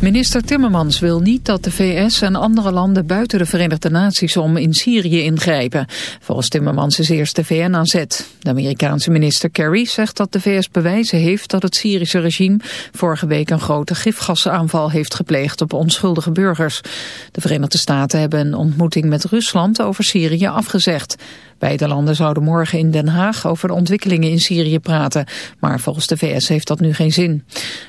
Minister Timmermans wil niet dat de VS en andere landen buiten de Verenigde Naties om in Syrië ingrijpen. Volgens Timmermans is eerst de VN aan zet. De Amerikaanse minister Kerry zegt dat de VS bewijzen heeft dat het Syrische regime vorige week een grote gifgasaanval heeft gepleegd op onschuldige burgers. De Verenigde Staten hebben een ontmoeting met Rusland over Syrië afgezegd. Beide landen zouden morgen in Den Haag over de ontwikkelingen in Syrië praten. Maar volgens de VS heeft dat nu geen zin.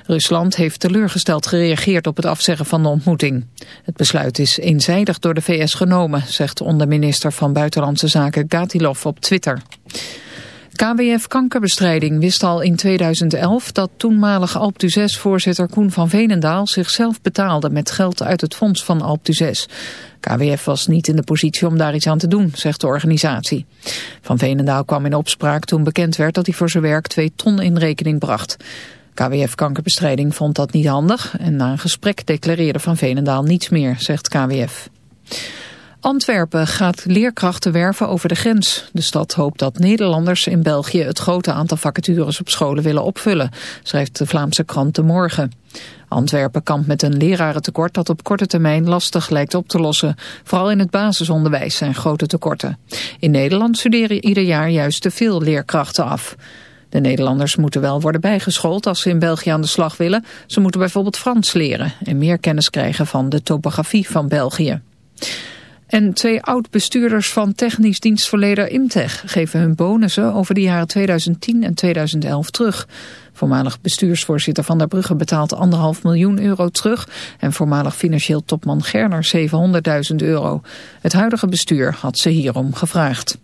Rusland heeft teleurgesteld gereageerd op het afzeggen van de ontmoeting. Het besluit is eenzijdig door de VS genomen, zegt onderminister van Buitenlandse Zaken Gatilov op Twitter. KWF Kankerbestrijding wist al in 2011 dat toenmalig Alp 6 voorzitter Koen van Venendaal zichzelf betaalde met geld uit het fonds van Alp 6. KWF was niet in de positie om daar iets aan te doen, zegt de organisatie. Van Venendaal kwam in opspraak toen bekend werd dat hij voor zijn werk 2 ton in rekening bracht. KWF Kankerbestrijding vond dat niet handig en na een gesprek declareerde Van Venendaal niets meer, zegt KWF. Antwerpen gaat leerkrachten werven over de grens. De stad hoopt dat Nederlanders in België het grote aantal vacatures op scholen willen opvullen, schrijft de Vlaamse krant De Morgen. Antwerpen kampt met een lerarentekort dat op korte termijn lastig lijkt op te lossen. Vooral in het basisonderwijs zijn grote tekorten. In Nederland studeren ieder jaar juist te veel leerkrachten af. De Nederlanders moeten wel worden bijgeschoold als ze in België aan de slag willen. Ze moeten bijvoorbeeld Frans leren en meer kennis krijgen van de topografie van België. En twee oud-bestuurders van technisch dienstverlener Imtech geven hun bonussen over de jaren 2010 en 2011 terug. Voormalig bestuursvoorzitter Van der Brugge betaalt anderhalf miljoen euro terug en voormalig financieel topman Gerner 700.000 euro. Het huidige bestuur had ze hierom gevraagd.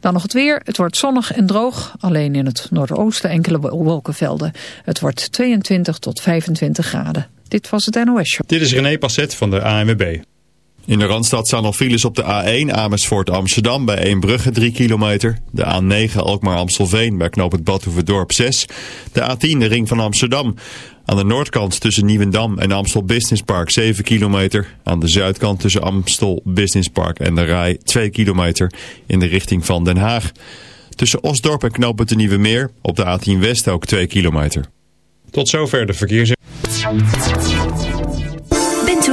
Dan nog het weer. Het wordt zonnig en droog. Alleen in het noordoosten enkele wolkenvelden. Het wordt 22 tot 25 graden. Dit was het NOS Show. Dit is René Passet van de ANWB. In de Randstad staan nog files op de A1 Amersfoort Amsterdam bij Eembrugge 3 kilometer. De A9 Alkmaar Amstelveen bij knoop het Badhoevedorp 6. De A10 de ring van Amsterdam. Aan de noordkant tussen Nieuwendam en Amstel Business Park 7 kilometer. Aan de zuidkant tussen Amstel Business Park en de Rij 2 kilometer in de richting van Den Haag. Tussen Osdorp en knoop het de Nieuwe Meer op de A10 West ook 2 kilometer. Tot zover de verkeers.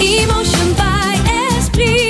Emotion by Esprit.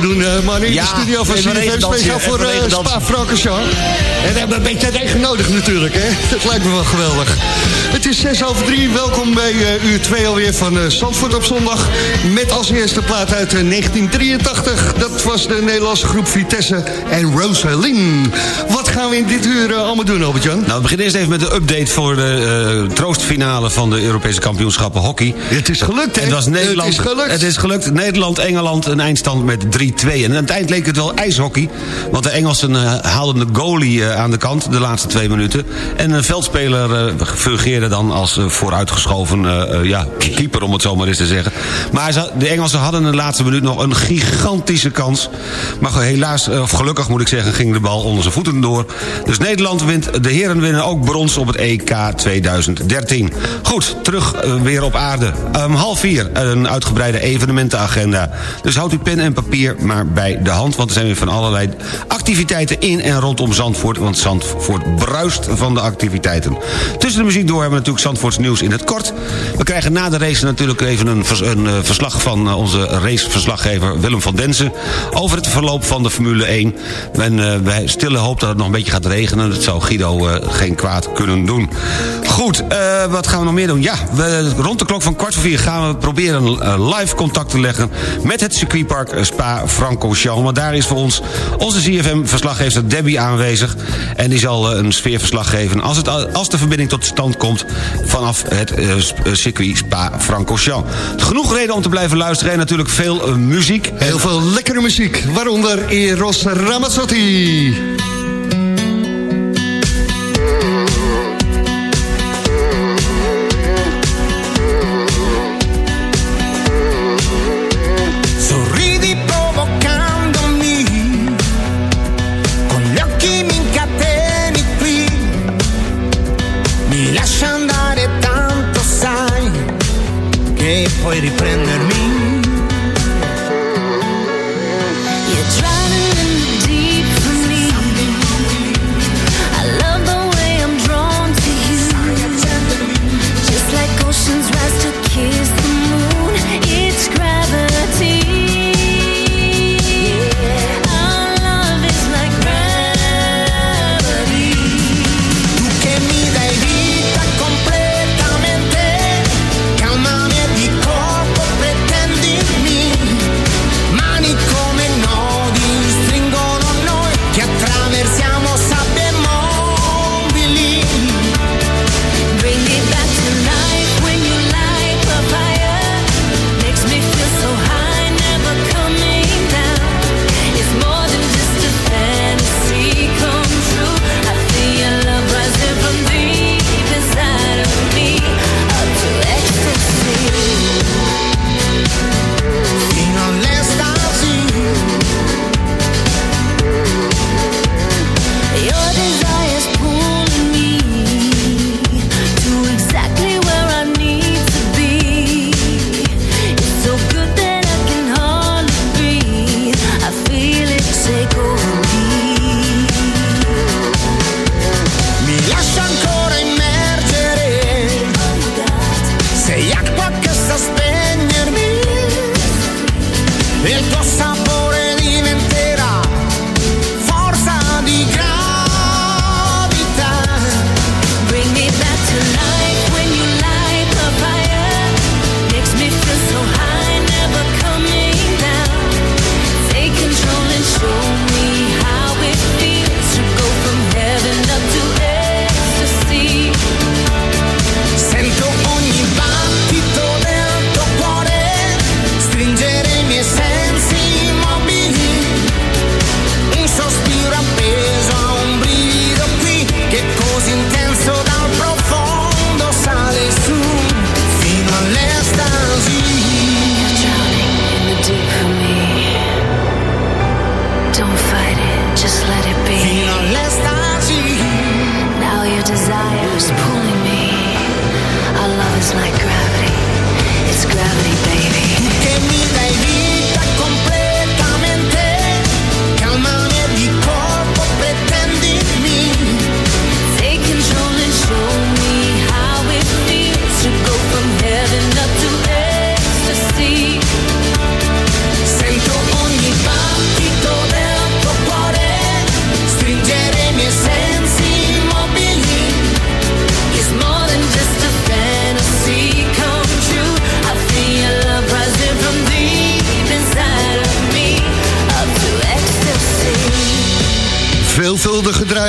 Doen, eh, man. In Ja, de studio van CFM speciaal voor uh. Spa-Francorchamps. En we hebben een beetje regen nodig natuurlijk, hè. Dat lijkt me wel geweldig. Het is 6 over 3. Welkom bij eh, uur 2 alweer van eh Zandvoort op zondag. Met als eerste plaat uit eh, 1983. Dat was de Nederlandse groep Vitesse en Rosaline. Gaan we in dit uur eh, allemaal doen, Albert-Jan? Nou, we beginnen eerst even met de update voor de eh, troostfinale van de Europese kampioenschappen hockey. Het is gelukt, hè? Het was Nederland. Het is gelukt. Het is gelukt. Nederland, Engeland, een eindstand met 3-2. En aan het eind leek het wel ijshockey. Want de Engelsen eh, haalden de goalie aan de kant de laatste twee minuten. En een veldspeler fungeerde dan als vooruitgeschoven ja, keeper, om het zo maar eens te zeggen. Maar de Engelsen hadden in de laatste minuut nog een gigantische kans. Maar helaas, of gelukkig moet ik zeggen, ging de bal onder zijn voeten door. Dus Nederland wint, de heren winnen ook brons op het EK 2013. Goed, terug eh, weer op aarde. Om half vier een uitgebreide evenementenagenda. Dus houd uw pen en papier maar bij de hand... want er zijn weer van allerlei activiteiten in en rondom Zandvoort... want Zandvoort bruist van de activiteiten. Tussen de muziek door hebben we natuurlijk Zandvoorts nieuws in het kort. We krijgen na de race natuurlijk even een, een eh, verslag van eh, onze raceverslaggever Willem van Densen... over het verloop van de Formule 1. En eh, wij stille hoop dat het nog beetje gaat regenen. Dat zou Guido eh, geen kwaad kunnen doen. Goed, eh, wat gaan we nog meer doen? Ja, we, rond de klok van kwart voor vier gaan we proberen eh, live contact te leggen... met het circuitpark Spa-Francorchamps. Want daar is voor ons onze CFM-verslaggever Debbie aanwezig. En die zal een sfeerverslag geven als, het, als de verbinding tot stand komt... vanaf het circuit Spa-Francorchamps. Genoeg reden om te blijven luisteren en natuurlijk veel muziek. Heel veel lekkere muziek, waaronder Eros Ramazzotti.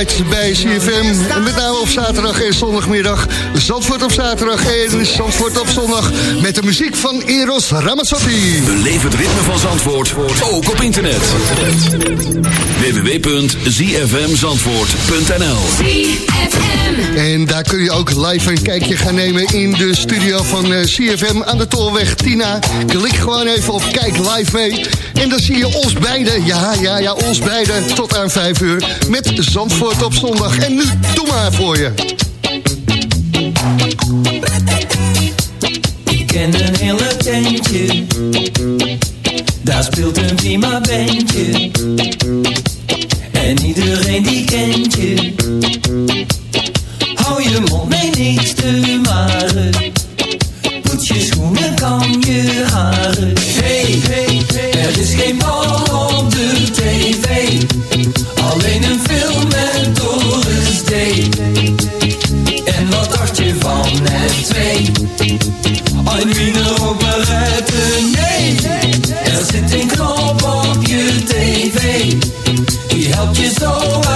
Bij CFM. En met name op zaterdag en zondagmiddag. Zandvoort op zaterdag en Zandvoort op zondag. Met de muziek van Eros Ramazzotti. Beleef het ritme van Zandvoort, ook op internet. www.zfmzandvoort.nl En daar kun je ook live een kijkje gaan nemen in de studio van eh, CFM aan de Tolweg Tina. Klik gewoon even op Kijk Live mee. En dan zie je ons beiden, ja, ja, ja, ons beiden tot aan 5 uur met Zandvoort op zondag. En nu, doe maar voor je. Ik ken een hele tentje, daar speelt een prima bandje. En iedereen die kent je. Je mond mee niks te maren. Poets je schoenen, kam je haren. Hey, hey, hey, er is geen bal op de tv. Alleen een film met Doris Day. En wat dacht je van het twee? Een wiener operette, nee. Er zit een knop op je tv. Die helpt je zo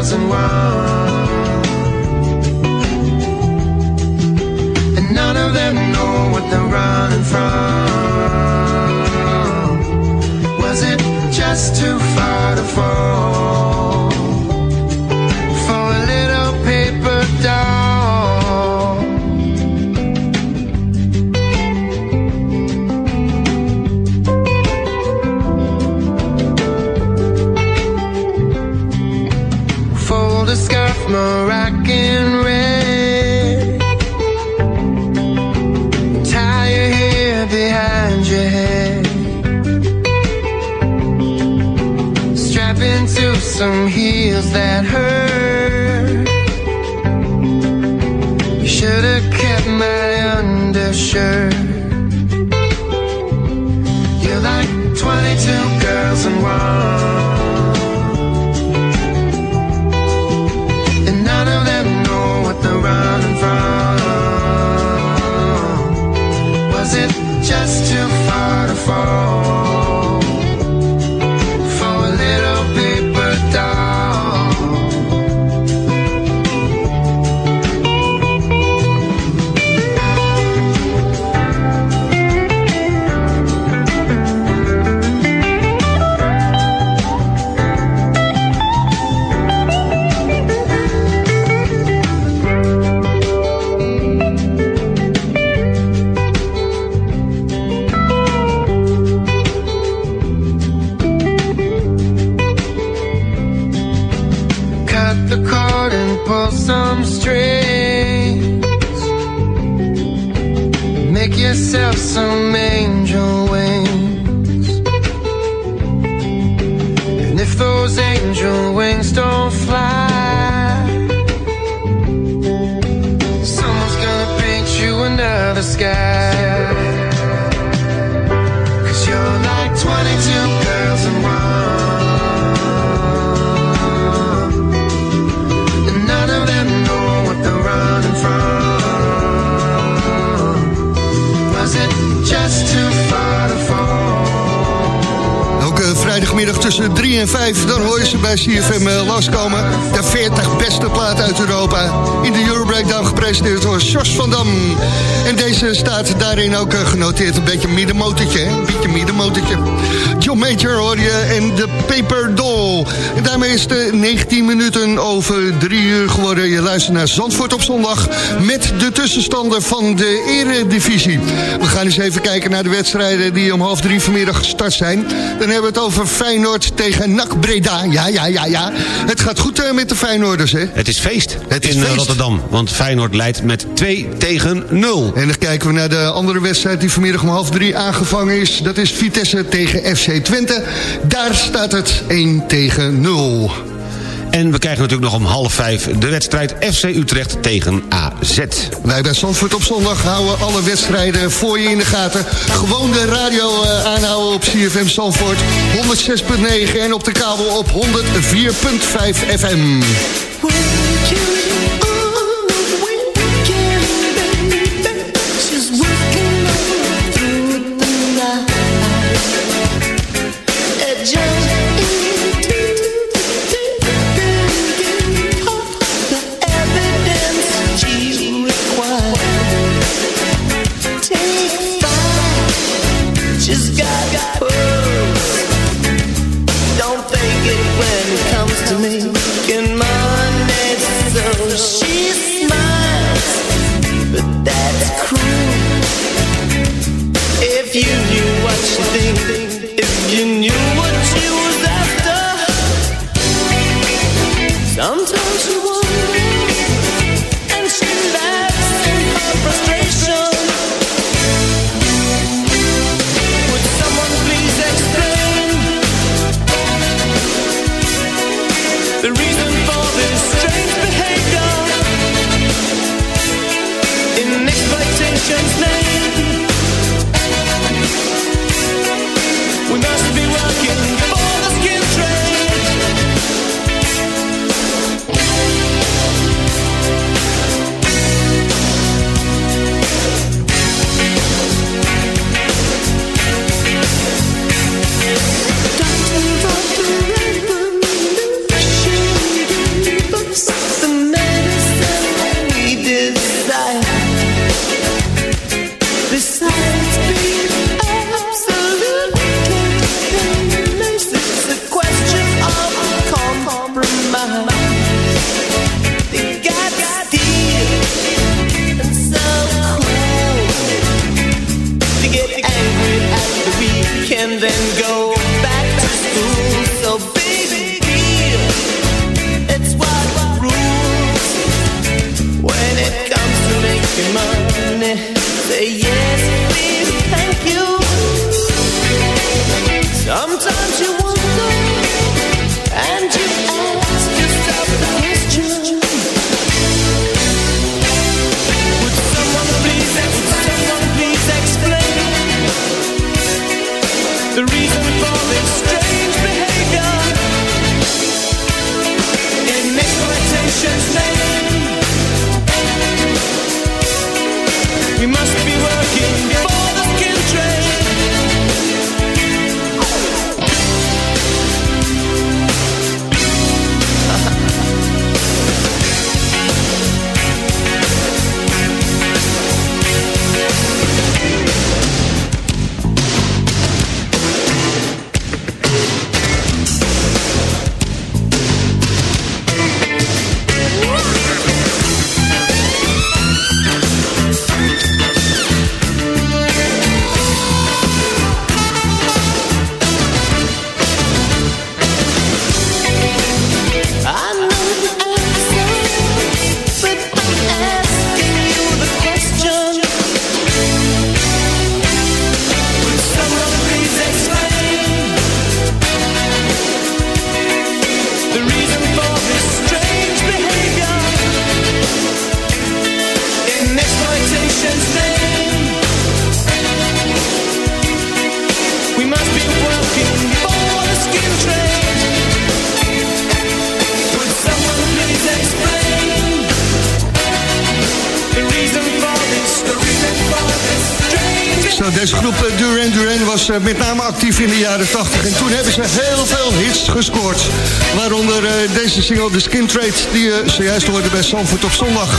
1001. And none of them know what they're running from. Strings. Make yourself some angel wings. And if those angel wings don't fly, someone's gonna paint you another sky. Tussen 3 en 5, dan hoor je ze bij CFM eh, langskomen. De 40 beste plaat uit Europa. In de Euro Breakdown gepresenteerd door Jos van Dam. En deze staat daarin ook eh, genoteerd. Een beetje middenmotortje? Een beetje middenmotortje. John Major hoor je en de Paper Doll. En daarmee is het 19 minuten over 3 uur geworden. Je luistert naar Zandvoort op zondag met de tussenstanden van de eredivisie. We gaan eens even kijken naar de wedstrijden die om half drie vanmiddag gestart zijn. Dan hebben we het over Feyenoord tegen NAC Breda. Ja, ja, ja, ja. Het gaat goed eh, met de Feyenoorders, hè? Het is feest Het is in eh, feest. Rotterdam. Want Feyenoord leidt met 2 tegen 0. En dan kijken we naar de andere wedstrijd die vanmiddag om half drie aangevangen is. Dat is Vitesse tegen FC Twente. Daar staat het 1 tegen 0. En we krijgen natuurlijk nog om half vijf de wedstrijd FC Utrecht tegen AZ. Wij bij Zandvoort op zondag houden alle wedstrijden voor je in de gaten. Gewoon de radio eh, aanhouden op CFM Zandvoort 106.9 en op de kabel op 104.5 FM. Money. Yes, met name actief in de jaren 80. En toen hebben ze heel veel hits gescoord. Waaronder eh, deze single, The Skin Trade, die je zojuist hoorde bij Zandvoort op zondag.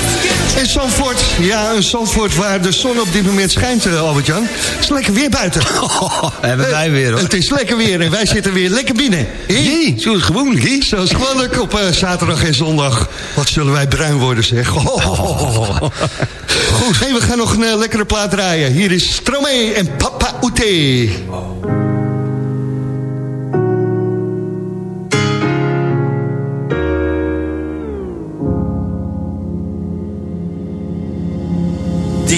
En Zandvoort, ja, een Zandvoort waar de zon op dit moment schijnt, eh, Albert-Jan. Het is lekker weer buiten. hebben wij weer, hoor. Het is lekker weer en wij zitten weer lekker binnen. Jee, zoals gewoonlijk, hè? Zoals gewoonlijk op eh, zaterdag en zondag. Wat zullen wij bruin worden, zeg. Goed, hey, we gaan nog een eh, lekkere plaat draaien. Hier is Stromae en Papa Oete.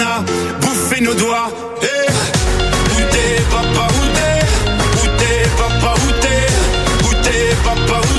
a bouffé nos doigts. Eh, Où papa, où t'es? Où t'es, papa, où t'es? Où t'es, papa, où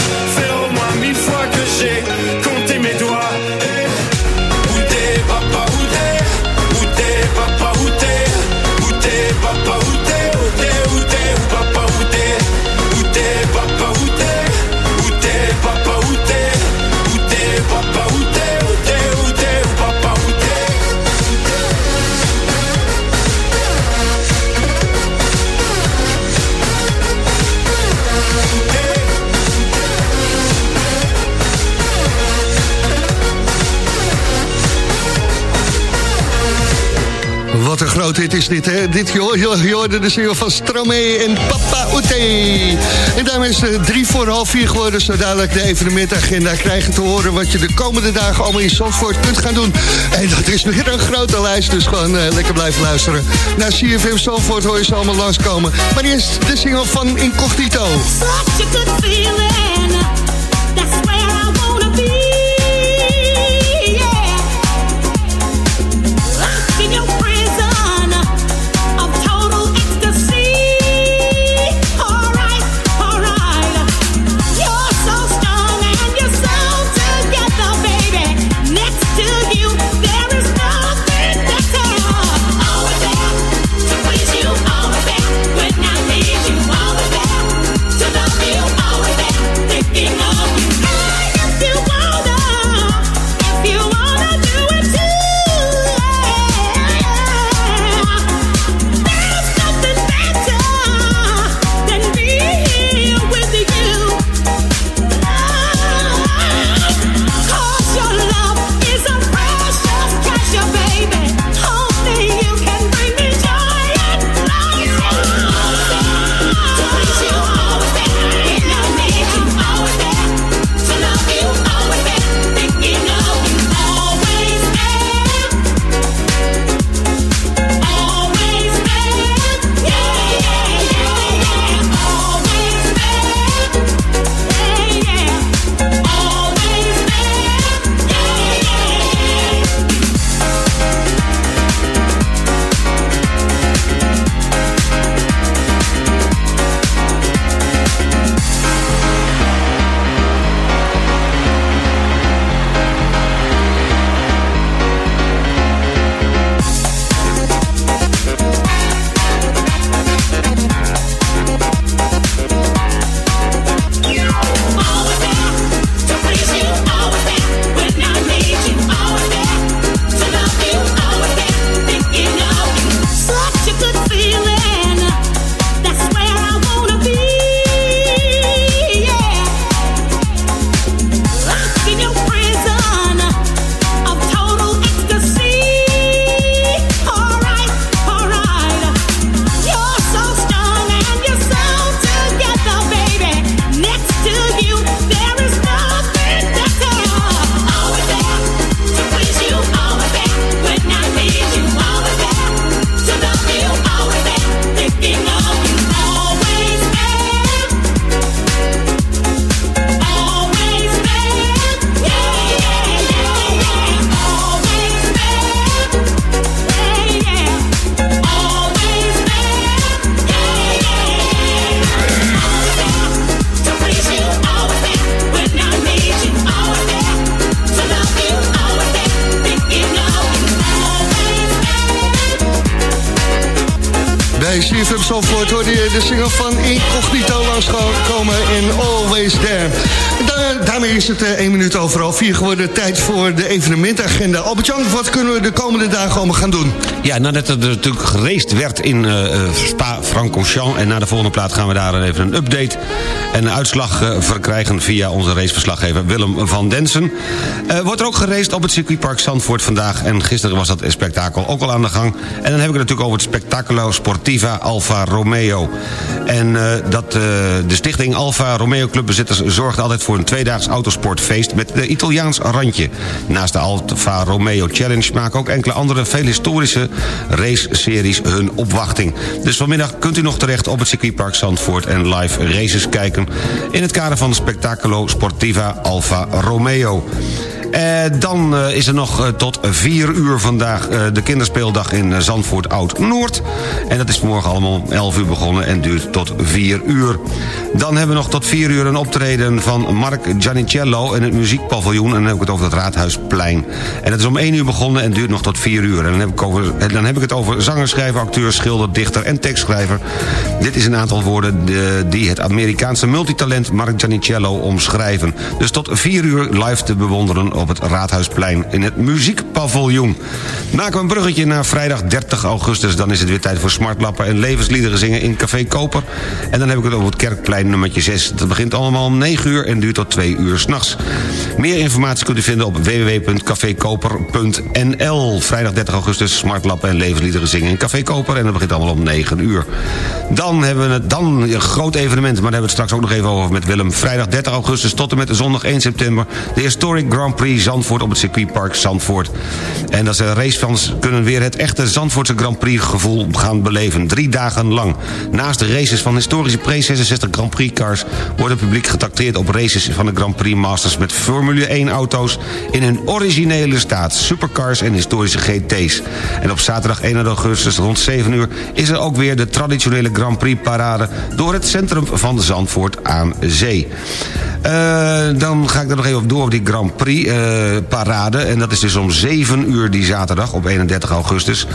Een groot hit is dit, hè? Dit, je, je hoorde de single van Stromae en Papa Oete. En daarmee is het drie voor half vier geworden. Zo dadelijk de evenementagenda krijgen te horen... wat je de komende dagen allemaal in Zandvoort kunt gaan doen. En dat is weer een grote lijst, dus gewoon eh, lekker blijven luisteren. Naar CFM Zandvoort hoor je ze allemaal langskomen. Maar eerst de single van Incognito. Geworden. Tijd voor de evenementagenda. Albert-Jan, wat kunnen we de komende dagen allemaal gaan doen? Ja, nadat er natuurlijk werd in eh, eh, Spa-Francorchamps... en na de volgende plaat gaan we daar even een update... en een uitslag eh, verkrijgen via onze raceverslaggever Willem van Densen. Wordt er ook geraced op het circuitpark Zandvoort vandaag... en gisteren was dat spektakel ook al aan de gang. En dan heb ik het natuurlijk over het Spectaculo Sportivo Sportiva Alfa Romeo. En dat, de stichting Alfa Romeo Clubbezitters zorgt altijd voor een tweedaags autosportfeest met de Italiaans randje. Naast de Alfa Romeo Challenge maken ook enkele andere veel historische race-series hun opwachting. Dus vanmiddag kunt u nog terecht op het circuitpark Zandvoort en live races kijken in het kader van Spectacolo Sportiva Alfa Romeo. Eh, dan eh, is er nog eh, tot 4 uur vandaag de kinderspeeldag in Zandvoort Oud-Noord. En dat is morgen allemaal om 11 uur begonnen en duurt tot 4 uur. Dan hebben we nog tot 4 uur een optreden van Mark Giannicello... in het muziekpaviljoen, en dan heb ik het over het Raadhuisplein. En dat is om 1 uur begonnen en duurt nog tot 4 uur. En dan heb ik, dan heb ik het over zanger, schrijver, acteur, schilder, dichter en tekstschrijver. Dit is een aantal woorden de- die het Amerikaanse multitalent Mark Giannicello omschrijven. Dus tot 4 uur live te bewonderen op het Raadhuisplein in het muziekpaviljoen. Maken we een bruggetje naar vrijdag 30 augustus... dan is het weer tijd voor smartlappen en levensliederen zingen in Café Koper. En dan heb ik het over het Kerkplein nummertje 6. Dat begint allemaal om 9 uur en duurt tot 2 uur s'nachts. Meer informatie kunt u vinden op www.cafekoper.nl. Vrijdag 30 augustus smartlappen en levensliederen zingen in Café Koper... en dat begint allemaal om 9 uur. Dan hebben we het, dan een groot evenement, maar daar hebben we het straks ook nog even over met Willem. Vrijdag 30 augustus tot en met zondag 1 september... de Historic Grand Prix Zandvoort op het circuitpark Zandvoort. En dat de racefans kunnen weer het echte Zandvoortse Grand Prix gevoel gaan beleven. Drie dagen lang. Naast de races van historische pre-66 Grand Prix cars... wordt het publiek getacteerd op races van de Grand Prix Masters... met Formule 1 auto's in hun originele staat. Supercars en historische GT's. En op zaterdag 1 augustus rond 7 uur... is er ook weer de traditionele Grand Prix parade... door het centrum van Zandvoort aan zee. Eh, dan ga ik er nog even op door op die Grand Prix eh, parade. En dat is dus om 7 uur die zaterdag op 31 augustus.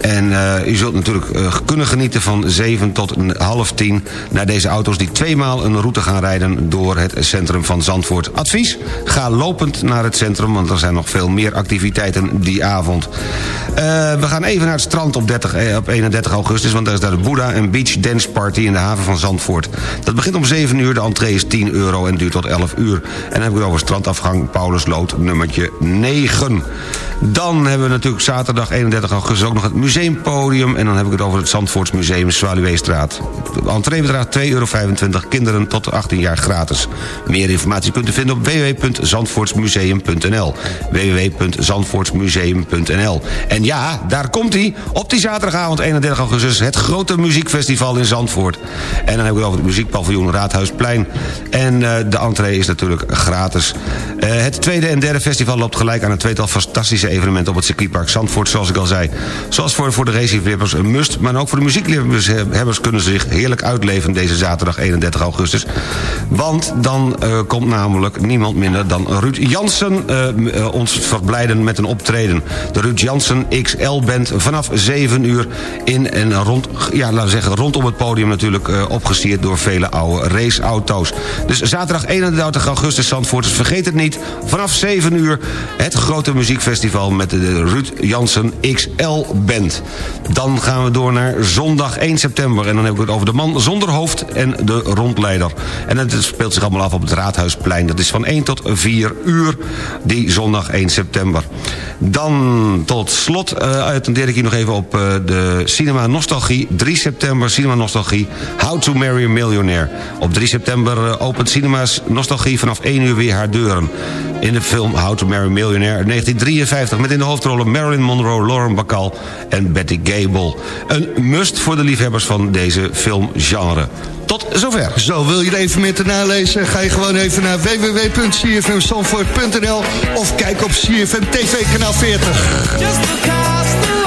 En eh, u zult natuurlijk kunnen genieten van 7 tot half 10... naar deze auto's die tweemaal een route gaan rijden... door het centrum van Zandvoort. Advies? Ga lopend naar het centrum, want er zijn nog veel meer activiteiten die avond. We gaan even naar het strand op, 30, eh, op 31 augustus... want daar is daar de Buddha en Beach Dance Party in de haven van Zandvoort. Dat begint om 7 uur, de entree is 10 euro en duurt tot 11 uur. En dan heb ik het over strandafgang Paulusloot nummertje 9. Dan hebben we natuurlijk zaterdag 31 augustus ook nog het museumpodium... en dan heb ik het over het Zandvoorts Museum Zwaluweestraat. De entree bedraagt 2,25 euro, kinderen tot 18 jaar gratis. Meer informatie kunt u vinden op www.zandvoortsmuseum.nl www.zandvoortsmuseum.nl En ja, daar komt hij, op die zaterdagavond 31 augustus... het grote muziekfestival in Zandvoort. En dan heb ik het over het muziekpaviljoen Raadhuisplein. En uh, de entree is natuurlijk gratis. Uh, het tweede en derde festival loopt gelijk aan een tweetal fantastische evenementen... op het circuitpark Zandvoort, zoals ik al zei. Zoals voor, voor de racingliefhebbers een must... maar ook voor de muziekliefhebbers kunnen ze zich heerlijk uitleven... deze zaterdag 31 augustus. Want dan uh, komt namelijk niemand minder dan Ruud Jansen... Uh, ons verblijden met een optreden. De Ruud Jansen XL-band vanaf 7 uur in en rond, ja, laten we zeggen, rondom het podium natuurlijk uh, opgesierd door vele oude raceauto's. Dus zaterdag 31 augustus Zandvoorters, vergeet het niet. Vanaf 7 uur het grote muziekfestival met de Ruud Jansen XL-band. Dan gaan we door naar zondag 1 september. En dan heb ik het over de man zonder hoofd en de rondleider. En het speelt zich allemaal af op het Raadhuisplein. Dat is van 1 tot 4 uur die zondag 1 september. Dan tot slot uh, attendeer ik hier nog even op uh, de Cinema Nostalgie. 3 september Cinema Nostalgie. How to Marry a Millionaire. Op 3 september uh, opent Cinema's Nostalgie vanaf 1 uur weer haar deuren. In de film How to Marry a Millionaire 1953... met in de hoofdrollen Marilyn Monroe, Lauren Bacall en Betty Gable. Een must voor de liefhebbers van deze filmgenre. Tot zover. Zo, wil je er even meer te nalezen? Ga je gewoon even naar www.cfmzandvoort.nl of kijk op CFM TV kanaal 40.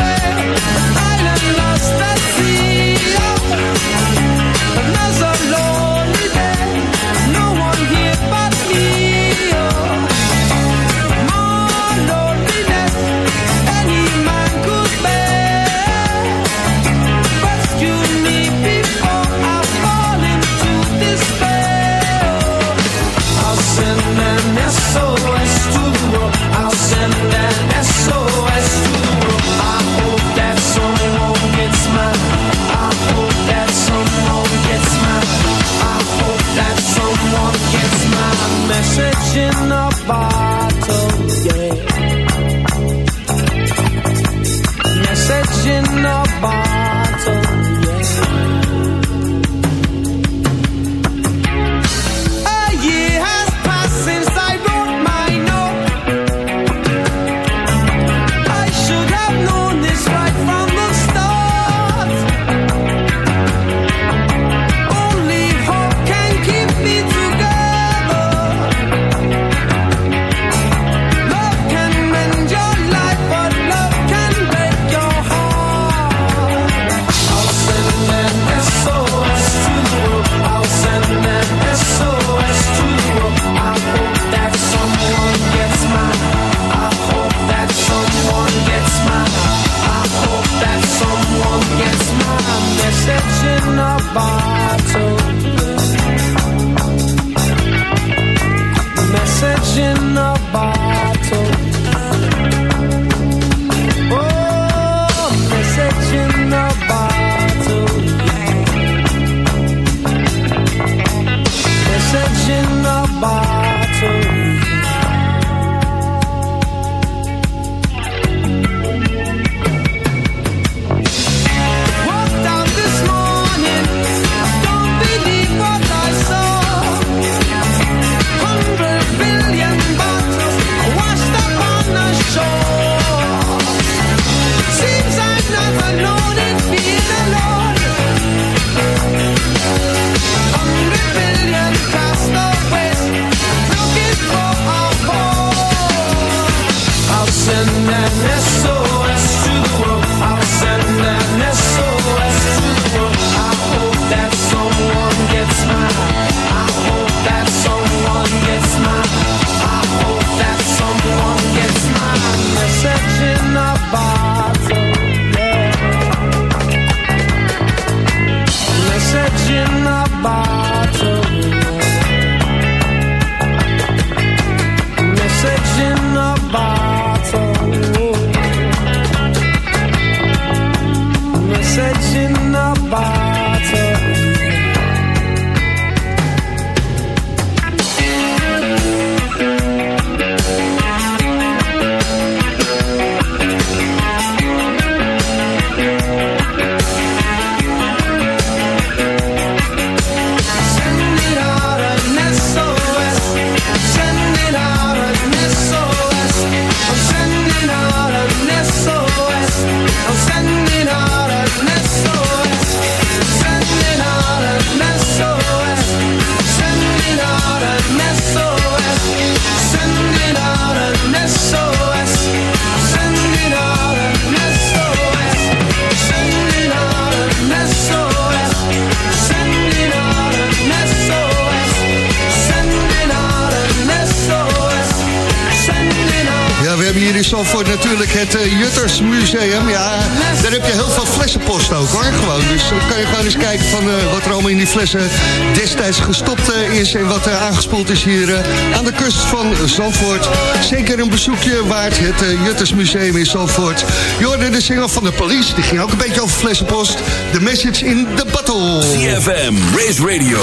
Het eh, Juttersmuseum. Ja, daar heb je heel veel flessenpost ook hoor, gewoon. Dus dan kan je gewoon eens kijken van eh, wat er allemaal in die flessen destijds gestopt eh, is... en wat er aangespoeld is hier aan de kust van Zandvoort. Zeker een bezoekje waard, het eh, Juttersmuseum in Zandvoort. Je hoorde de single van de police, die ging ook een beetje over flessenpost. The message in the battle. CFM, Race Radio,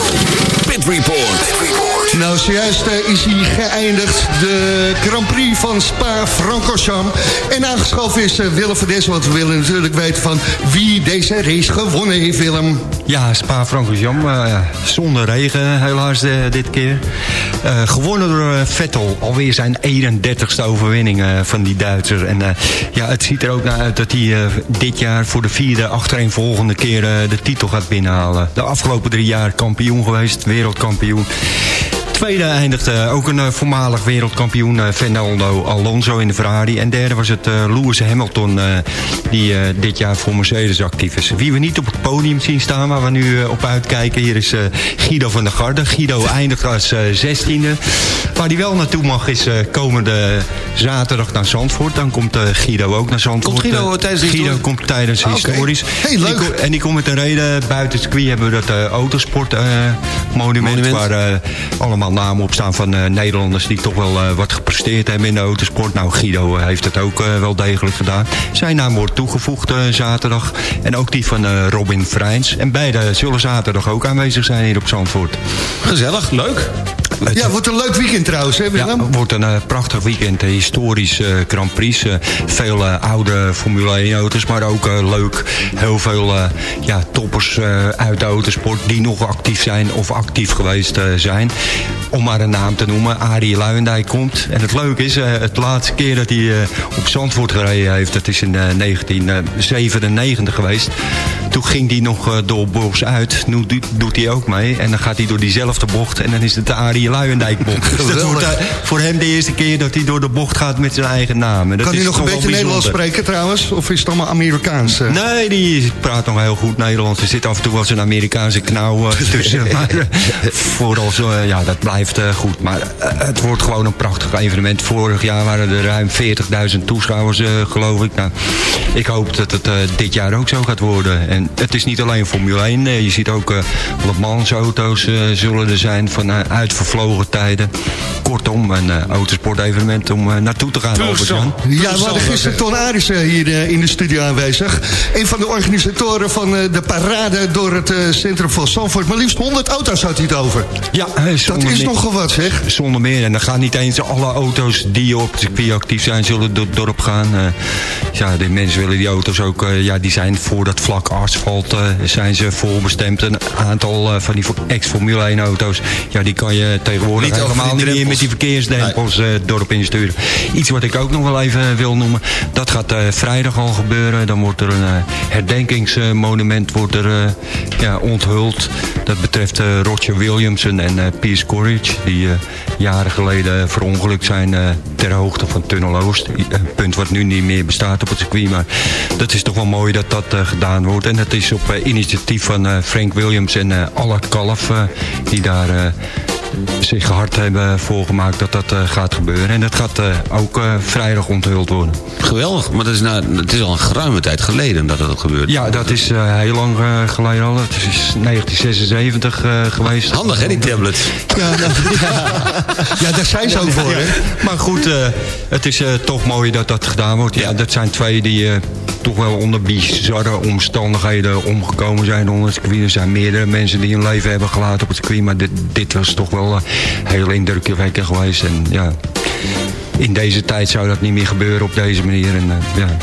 Pit Report. Nou, zojuist eh, is hij geëindigd. De Grand Prix van Spa-Francorchamps. En aangeschoven is eh, Willem want we willen natuurlijk weten van wie deze race gewonnen heeft, Willem. Ja, Spa-Francorchamps. eh, zonder regen helaas dit keer. Gewonnen door Vettel. Alweer zijn 31ste overwinning van die Duitser. En ja, het ziet er ook naar uit dat hij dit jaar voor de vierde achtereenvolgende keer de titel gaat binnenhalen. De afgelopen drie jaar kampioen geweest, wereldkampioen. Tweede eindigde ook een eh, voormalig wereldkampioen, eh, Fernando Alonso in de Ferrari. En derde was het eh, Lewis Hamilton, eh, die eh, dit jaar voor Mercedes actief is. Wie we niet op het podium zien staan, waar we nu eh, op uitkijken... hier is eh, Guido van der Garde. Guido eindigt als eh, zestiende. Waar hij wel naartoe mag is eh, komende zaterdag naar Zandvoort. Dan komt eh, Guido ook naar Zandvoort. Komt Guido Eh, tijdens de Guido komt tijdens Ah, historisch. Hey, leuk. Die en die komt met een reden. Buiten het circuit hebben we dat eh, autosport eh, monument, Monument. Waar eh, allemaal namen op staan van eh, Nederlanders die toch wel eh, wat gepresteerd hebben in de autosport. Nou, Guido eh, heeft het ook wel degelijk gedaan. Zijn naam wordt toegevoegd zaterdag. En ook die van Robin Freins. En beide zullen zaterdag ook aanwezig zijn hier op Zandvoort. Gezellig, leuk. Ja, wordt een leuk weekend trouwens, hè Ja, Willem? wordt een eh, prachtig weekend. Een historisch eh, Grand Prix. eh, veel eh, oude Formule 1 auto's. Maar ook eh, leuk. Heel veel eh, ja, toppers eh, uit de autosport. Die nog actief zijn of actief geweest eh, zijn. Om maar een naam te noemen. Arie Luijendijk komt. En het leuke is. eh, het laatste keer dat hij eh, op Zandvoort gereden heeft. Dat is in eh, 1997 geweest. Toen ging hij nog eh, door Bos uit. Nu doet, doet hij ook mee. En dan gaat hij door diezelfde bocht. En dan is het de Arie Luijendijk bocht. Dus dat wordt eh, voor hem de eerste keer dat hij door de bocht gaat met zijn eigen naam. En dat Kan hij nog een beetje Nederlands spreken trouwens? Of is het allemaal Amerikaans? eh? Nee, die praat nog heel goed Nederlands. Er zit af en toe wel een Amerikaanse knauw eh, tussen. Maar vooral zo, ja, dat blijft goed. Maar het wordt gewoon een prachtig evenement. Vorig jaar waren er ruim 40.000 toeschouwers, geloof ik. Nou, ik hoop dat het dit jaar ook zo gaat worden. en het is niet alleen Formule 1. eh, je ziet ook Le Mans auto's zullen er zijn van eh, uit vervlogen tijden. Kortom, een uh, autosportevenement om uh, naartoe te gaan. Ja, we hadden gisteren Ton Arissen hier uh, in de studio aanwezig. Een van de organisatoren van uh, de parade door het uh, centrum van Zandvoort. Maar liefst 100 auto's had hij het over. Ja, dat is nogal wat zeg. Zonder meer. En dan gaan niet eens alle auto's die op het circuit actief zijn, zullen door het dorp gaan. Uh, ja, de mensen willen die auto's ook, uh, ja, die zijn voor dat vlak asfalt, uh, zijn ze voorbestemd. Een aantal van die ex-Formule 1 auto's, ja, die kan je tegenwoordig Niet helemaal niet meer met die verkeersdrempels nee. het dorp insturen. Iets wat ik ook nog wel even wil noemen, dat gaat vrijdag al gebeuren. Dan wordt er een herdenkingsmonument wordt er, ja, onthuld. Dat betreft Roger Williamson en Piers Courage, die jaren geleden verongelukt zijn ter hoogte van Tunnel Oost. Een punt wat nu niet meer bestaat op het circuit. Maar dat is toch wel mooi dat dat gedaan wordt. En dat is op initiatief van Frank Williams en Allard Kalf... die daar zich hard hebben voorgemaakt dat dat gaat gebeuren. En dat gaat ook vrijdag onthuld worden. Geweldig, maar dat is nou, het is al een geruime tijd geleden dat dat gebeurt. Ja, dat is heel lang geleden al. Het is 1976 geweest. Handig hè, die tablet. Ja, nou, ja. ja, daar zijn ze ook voor. Hè? Maar goed, het is toch mooi dat dat gedaan wordt. Ja, dat zijn twee die toch wel onder bizarre omstandigheden omgekomen zijn onder het circuit. Er zijn meerdere mensen die hun leven hebben gelaten op het circuit. Maar dit, dit was toch wel uh, heel indrukwekkend geweest. En ja, in deze tijd zou dat niet meer gebeuren op deze manier. En uh, ja,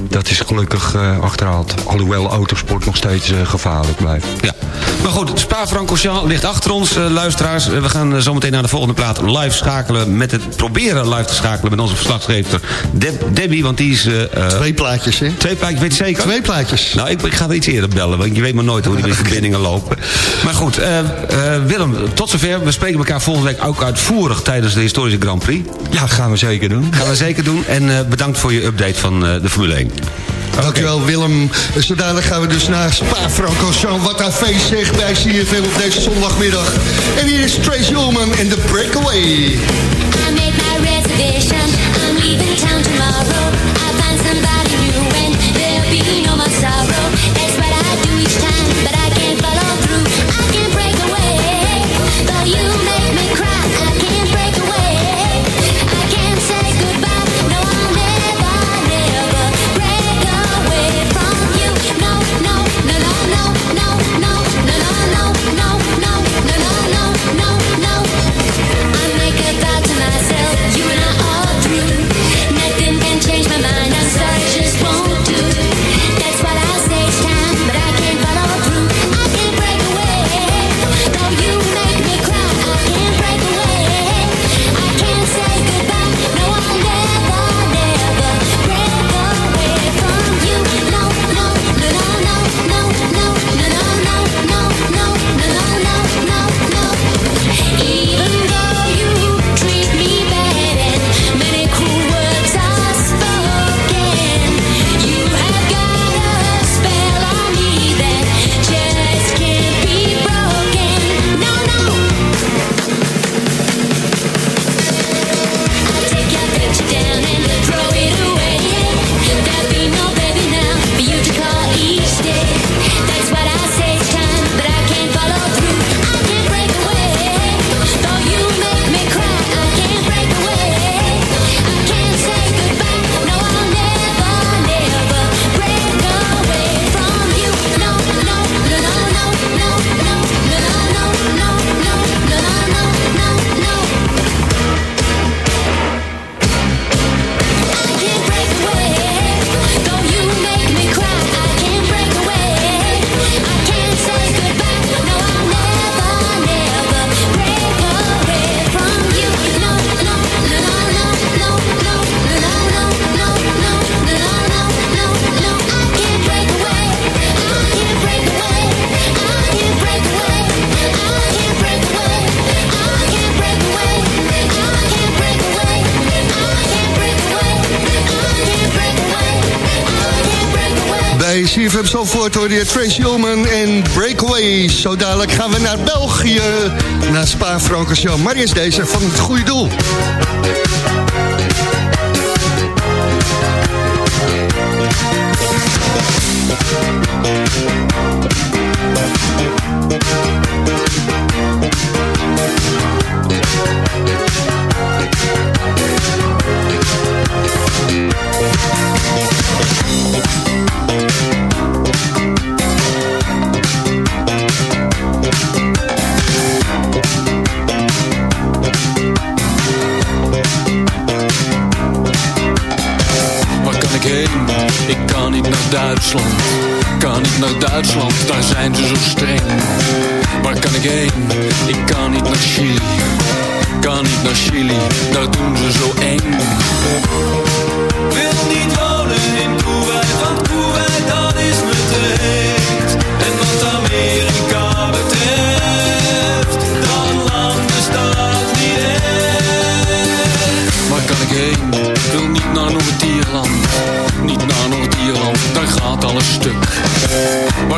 dat is gelukkig uh, achterhaald. Alhoewel autosport nog steeds uh, gevaarlijk blijft. Ja. Maar goed, Spa-Francorchamps ligt achter ons, uh, luisteraars. we gaan zometeen naar de volgende plaat live schakelen... met het proberen live te schakelen met onze verslaggever Deb Debbie, want die is... twee plaatjes, hè? Twee plaatjes, weet je zeker? Twee plaatjes. Nou, ik, ik ga wel iets eerder bellen, want je weet maar nooit hoe die verbindingen lopen. Maar goed, Willem, tot zover. We spreken elkaar volgende week ook uitvoerig tijdens de historische Grand Prix. Ja, gaan we zeker doen. Gaan we zeker doen. En bedankt voor je update van de Formule 1. Dankjewel Willem. Zodanig gaan we dus naar Spa-Francorchamps. Wat daar feest zegt bij CFM op deze zondagmiddag. En hier is Trace Ullman en The Breakaway. I made my reservation. I'm leaving town tomorrow. I find somebody new and there'll be no more sorrow. That's what I do each time, CFM voort hoor je Trace Ullman en Breakaway. Zo dadelijk gaan we naar België, naar Spa-Francorchamps. Maar is deze van het goede doel. Duitsland. Kan niet naar Duitsland, daar zijn ze zo streng. Waar kan ik heen? Ik kan niet naar Chili. Kan niet naar Chili, daar doen ze zo eng. Wil niet wonen in Kuwait, want Kuwait dat is me te heet. En wat Amerika betreft, dat land bestaat niet echt. Waar kan ik heen? Ik wil niet naar Noord-Ierland.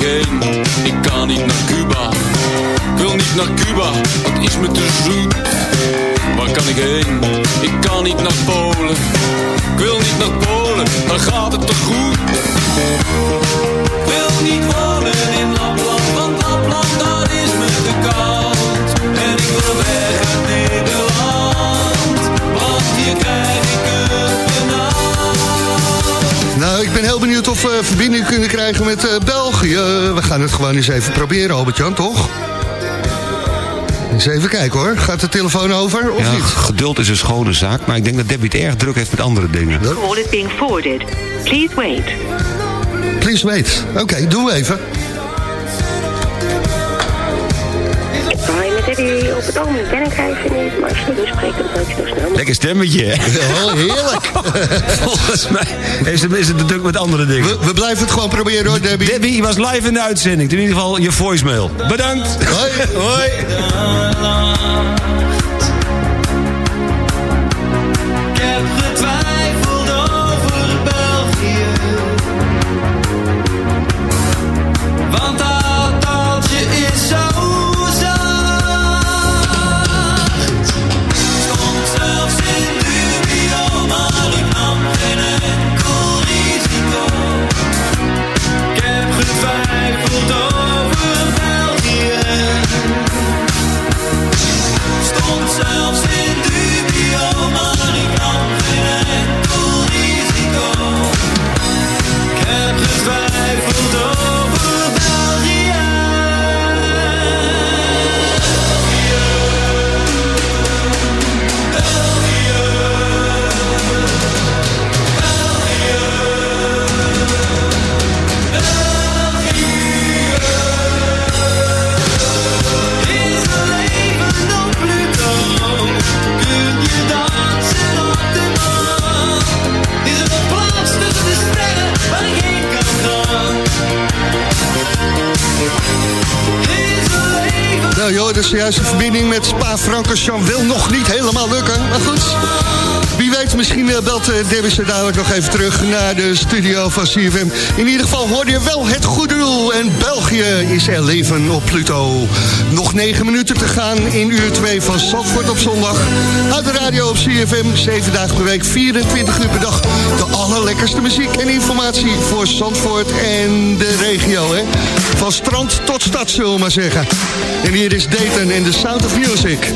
ik? Ik kan niet naar Cuba. Ik wil niet naar Cuba, dat is me te zoet. Waar kan ik heen? Ik kan niet naar Polen. Ik wil niet naar Polen, daar gaat het te goed. Ik wil niet of we verbinding kunnen krijgen met eh, België. Eh, we gaan het gewoon eens even proberen, Albert-Jan, toch? Eens even kijken hoor. Gaat de telefoon over of Ja, niet? geduld is een schone zaak, maar ik denk dat Debbie het erg druk heeft met andere dingen. Is being forwarded. Please wait. Please wait. Oké, doen we even. Debbie op het ogenblik ben ik even niet, maar als je spreekt, dan ben ik zo snel. Lekker stemmetje, hè? Oh, heerlijk. Volgens mij is het, is het te druk met andere dingen. We, we blijven het gewoon proberen hoor, Debbie. Debbie, je was live in de uitzending. In ieder geval je voicemail. Bedankt. Hoi. Hoi. Nou joh, is juist een verbinding met Spa-Francorchamps wil nog niet helemaal lukken. Maar goed, wie weet, misschien eh, belt eh, Debbie zo dadelijk nog even terug naar de studio van CFM. In ieder geval hoor je wel het goede doel. En België is er leven op Pluto. Nog negen minuten te gaan in uur 2 van Zandvoort op zondag. Uit de radio op CFM, 7 dagen per week, 24 uur per dag. De allerlekkerste muziek en informatie voor Zandvoort en de regio. Hè? Van strand tot stad, zullen we maar zeggen. En hier is Dayton en The Sound of. Music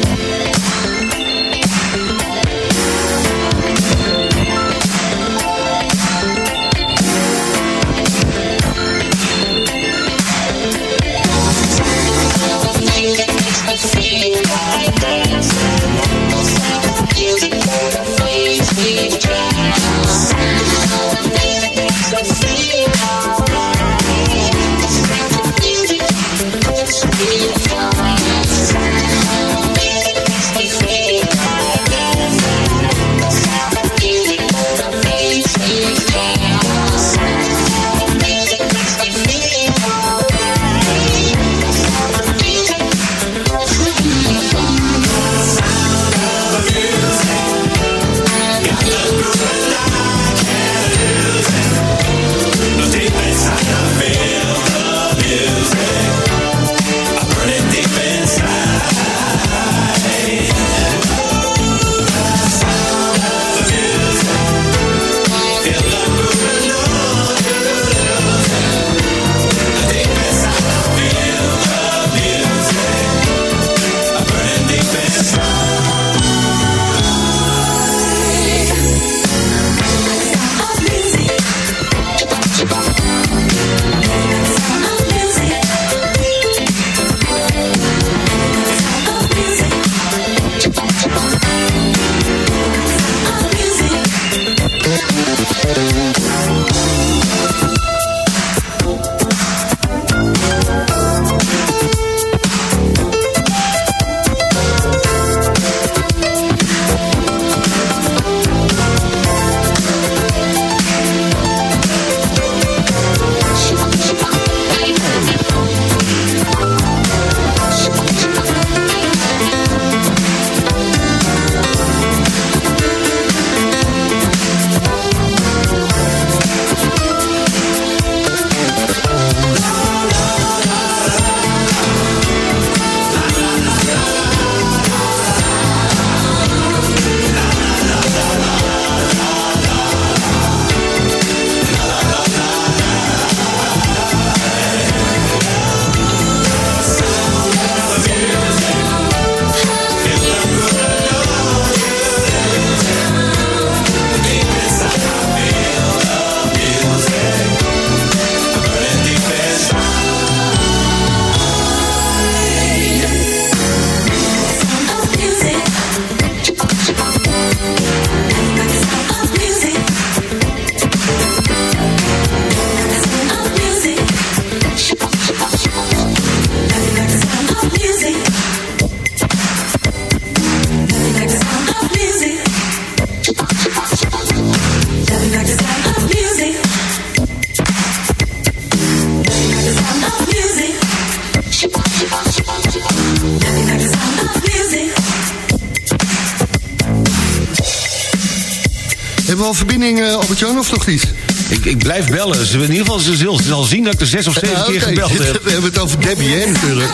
Albert-Jan, of nog niet? Ik, ik blijf bellen. Ze, in ieder geval, ze zal, zien dat ik er zes of zeven Ja, keer oké. gebeld heb. We hebben het over Debbie, hè, natuurlijk.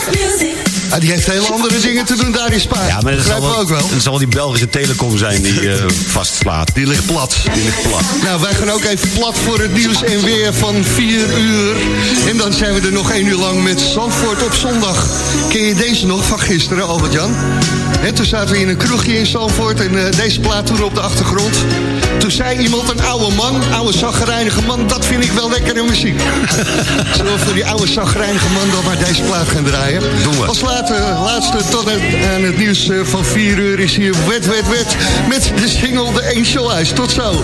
Ah, die heeft hele andere dingen te doen daar in Spa. Ja, maar dat zal, wel, ook wel. het zal wel die Belgische telecom zijn die eh, vastslaat. Die ligt plat. Die ligt plat. Nou, wij gaan ook even plat voor het nieuws en weer van 4 uur. En dan zijn we er nog 1 uur lang met Zandvoort op zondag. Ken je deze nog van gisteren, Albert-Jan? Toen zaten we in een kroegje in Zandvoort en eh, deze plaat toen op de achtergrond. Toen zei iemand, een oude man, oude zaggerijnige man, dat vind ik wel lekkere muziek. Zullen we voor die oude zaggerijnige man dan maar deze plaat gaan draaien? Doen we. Als laatste, laatste tot het, aan het nieuws eh, van 4 uur is hier Wet Wet Wet met de single The Angel Eyes. Tot zo.